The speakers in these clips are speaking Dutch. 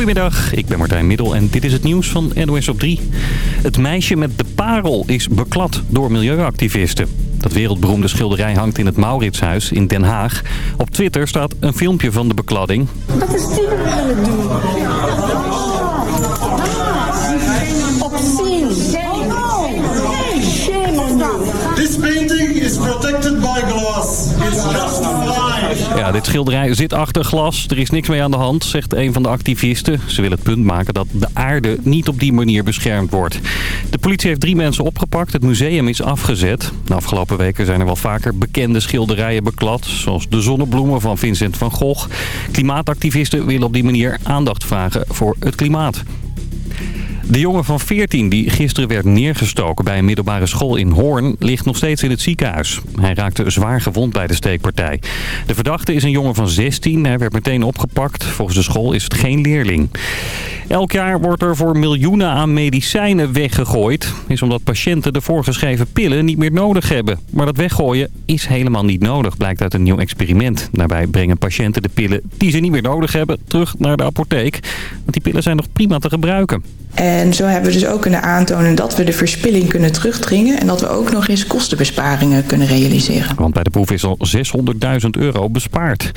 Goedemiddag, ik ben Martijn Middel en dit is het nieuws van NOS op 3. Het meisje met de parel is beklad door milieuactivisten. Dat wereldberoemde schilderij hangt in het Mauritshuis in Den Haag. Op Twitter staat een filmpje van de bekladding. Wat is die nou aan het doen? This painting is protected by glass. It's just. Ja, dit schilderij zit achter glas. Er is niks mee aan de hand, zegt een van de activisten. Ze willen het punt maken dat de aarde niet op die manier beschermd wordt. De politie heeft drie mensen opgepakt. Het museum is afgezet. De afgelopen weken zijn er wel vaker bekende schilderijen beklad. Zoals de zonnebloemen van Vincent van Gogh. Klimaatactivisten willen op die manier aandacht vragen voor het klimaat. De jongen van 14 die gisteren werd neergestoken bij een middelbare school in Hoorn ligt nog steeds in het ziekenhuis. Hij raakte zwaar gewond bij de steekpartij. De verdachte is een jongen van 16. Hij werd meteen opgepakt. Volgens de school is het geen leerling. Elk jaar wordt er voor miljoenen aan medicijnen weggegooid. Is omdat patiënten de voorgeschreven pillen niet meer nodig hebben. Maar dat weggooien is helemaal niet nodig, blijkt uit een nieuw experiment. Daarbij brengen patiënten de pillen die ze niet meer nodig hebben terug naar de apotheek. Want die pillen zijn nog prima te gebruiken. En zo hebben we dus ook kunnen aantonen dat we de verspilling kunnen terugdringen... en dat we ook nog eens kostenbesparingen kunnen realiseren. Want bij de proef is al 600.000 euro bespaard.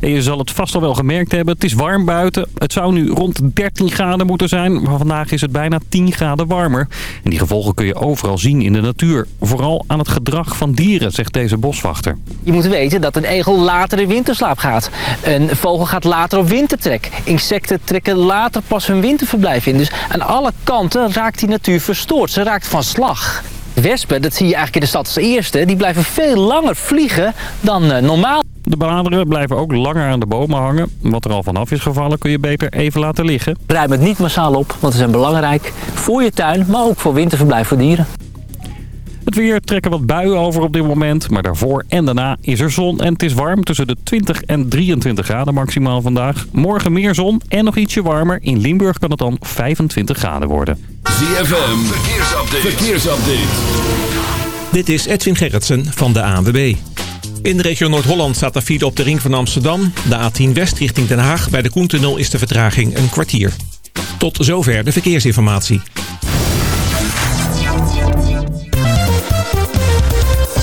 En je zal het vast al wel gemerkt hebben, het is warm buiten. Het zou nu rond 13 graden moeten zijn, maar vandaag is het bijna 10 graden warmer. En die gevolgen kun je overal zien in de natuur. Vooral aan het gedrag van dieren, zegt deze boswachter. Je moet weten dat een egel later in winterslaap gaat. Een vogel gaat later op wintertrek. Insecten trekken later pas hun winterverblijf in. Dus aan alle kanten raakt die natuur verstoord. Ze raakt van slag. Wespen, dat zie je eigenlijk in de stad als eerste, die blijven veel langer vliegen dan eh, normaal. De bladeren blijven ook langer aan de bomen hangen. Wat er al vanaf is gevallen kun je beter even laten liggen. Ruim het niet massaal op, want ze zijn belangrijk voor je tuin, maar ook voor winterverblijf voor dieren. Het weer trekken wat buien over op dit moment. Maar daarvoor en daarna is er zon en het is warm. Tussen de 20 en 23 graden maximaal vandaag. Morgen meer zon en nog ietsje warmer. In Limburg kan het dan 25 graden worden. ZFM, verkeersupdate. verkeersupdate. Dit is Edwin Gerritsen van de ANWB. In de regio Noord-Holland staat de file op de ring van Amsterdam. De A10 West richting Den Haag. Bij de Koentunnel is de vertraging een kwartier. Tot zover de verkeersinformatie.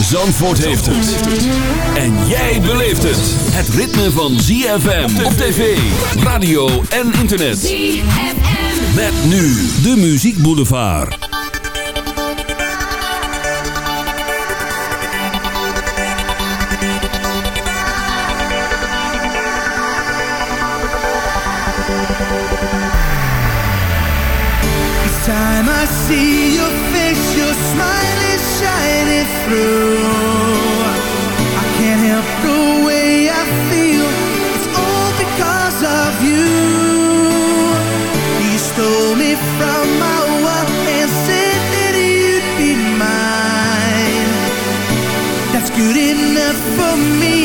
Zandvoort heeft het. En jij beleeft het. Het ritme van ZFM op tv, radio en internet. ZFM. Met nu de Muziek Boulevard. Each time I see good enough for me.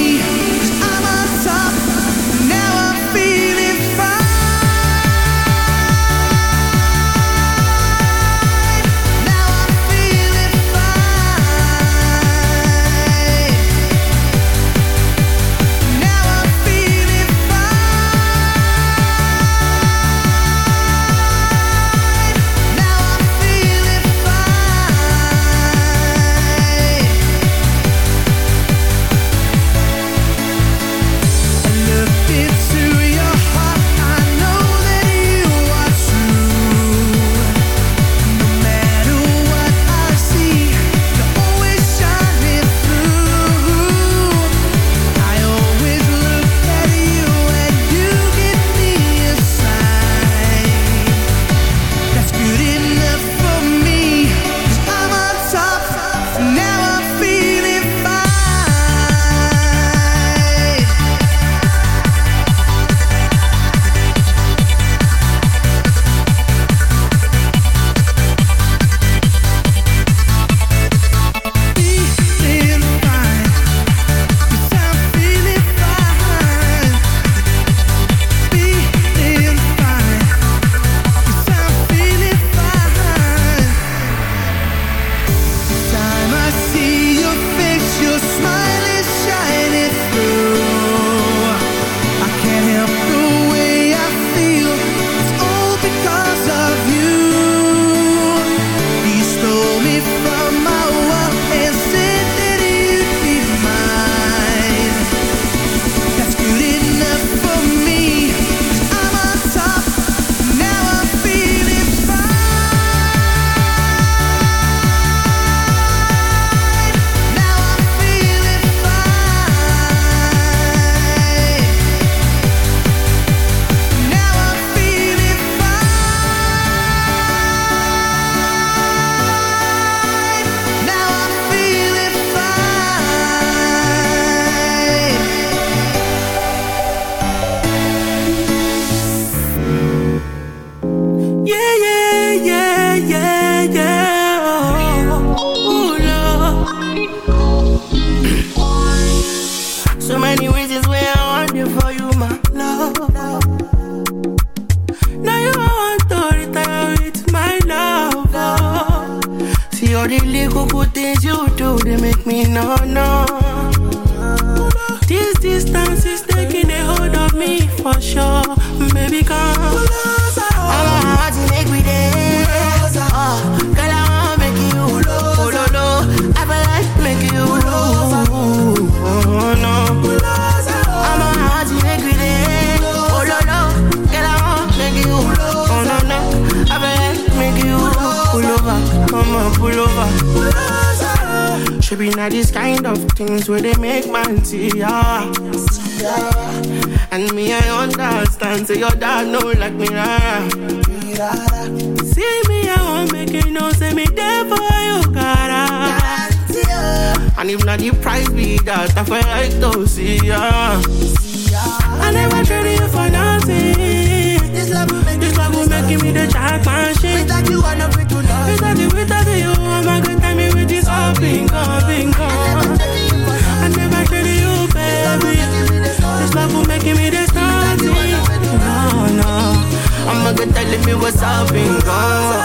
it was up and gone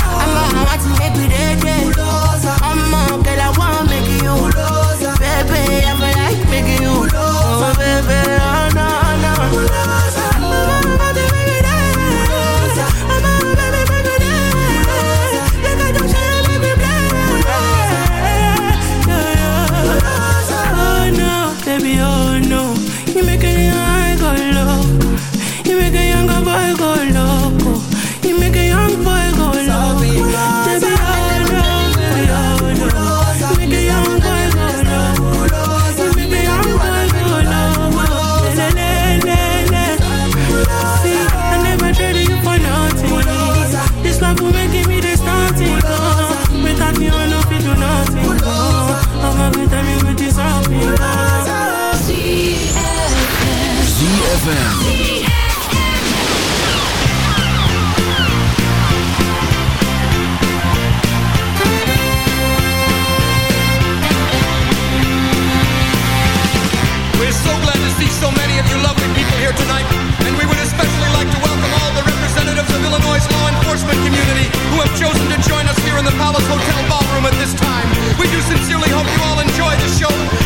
in the Palace Hotel ballroom at this time. We do sincerely hope you all enjoy the show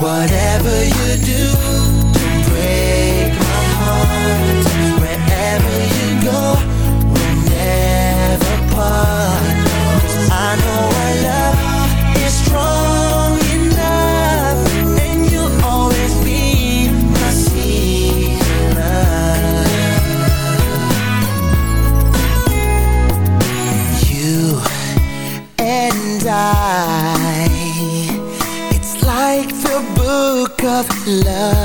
whatever you love.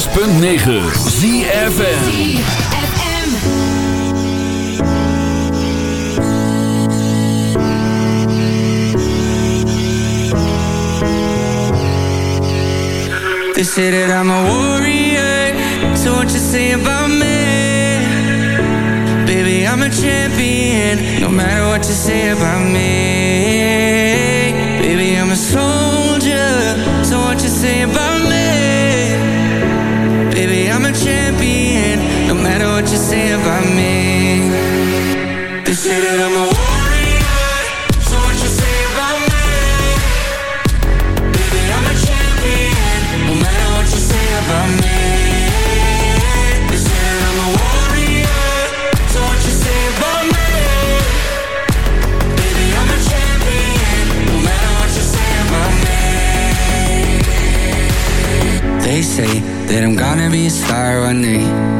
106.9 ZFM. They say that I'm a warrior, so what you say about me? Baby, I'm a champion, no matter what you say about me. Baby, I'm a soldier, so what you say about me? What you say about me. They say that I'm a warrior, so what you say about me? Baby, I'm a champion, no matter what you say about me. They say that I'm a warrior, so what you say about me? Baby, I'm a champion, no matter what you say about me. They say that I'm gonna be a star one day.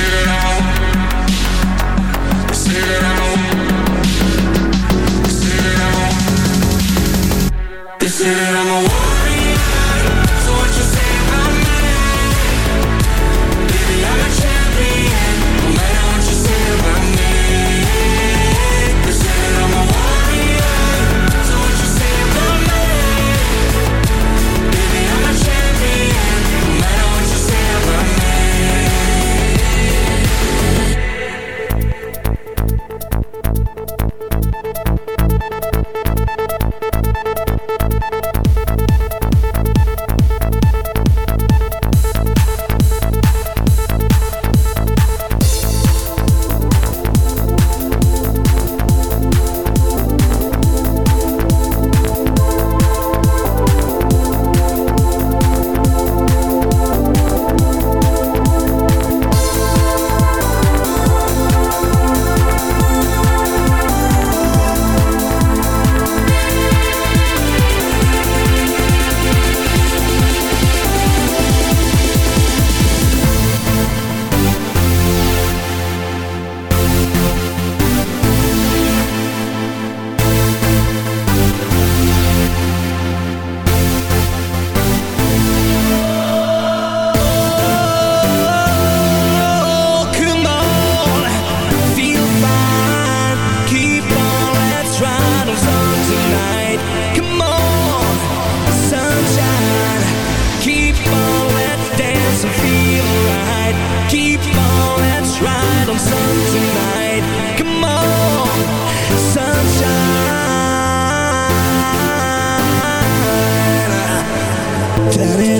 Sit around. Sit out.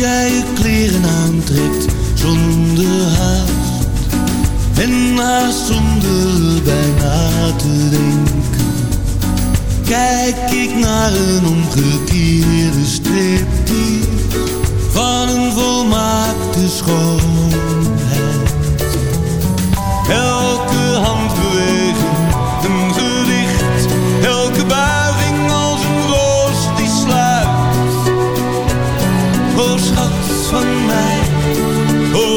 jij je kleren aantrekt zonder haast En haast zonder bijna te denken. Kijk ik naar een omgekeerde striptease Van een volmaakte schoonheid. Elke handbeweging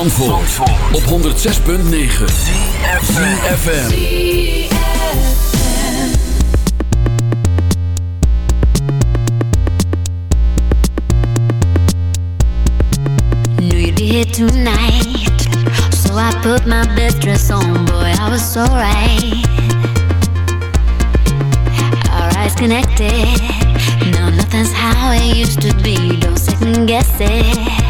Zandvoort, op 106.9 CFFM Knew you'd be here tonight. So I put my best dress on, boy, I was so right. Our eyes connected. No, nothing's how it used to be. Don't second guess it.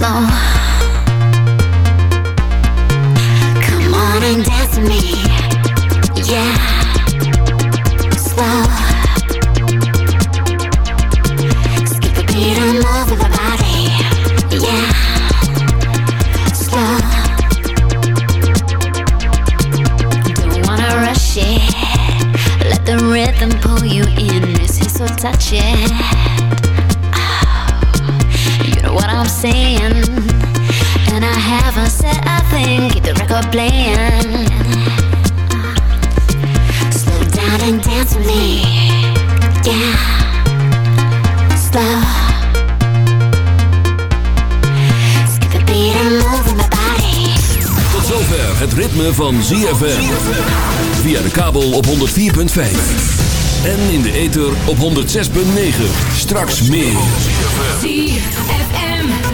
Slow. Come on and dance with me. Yeah. Slow. Skip a beat and move my body. Yeah. Slow. Don't wanna rush it. Let the rhythm pull you in. This is so. Saying? And I haven't said a thing. Keep the record playing. Slow down and dance with me. Yeah. Slow. Skip the beat and move my body. Tot zover het ritme van ZFM. Via de kabel op 104.5. En in de ether op 106.9. Straks meer.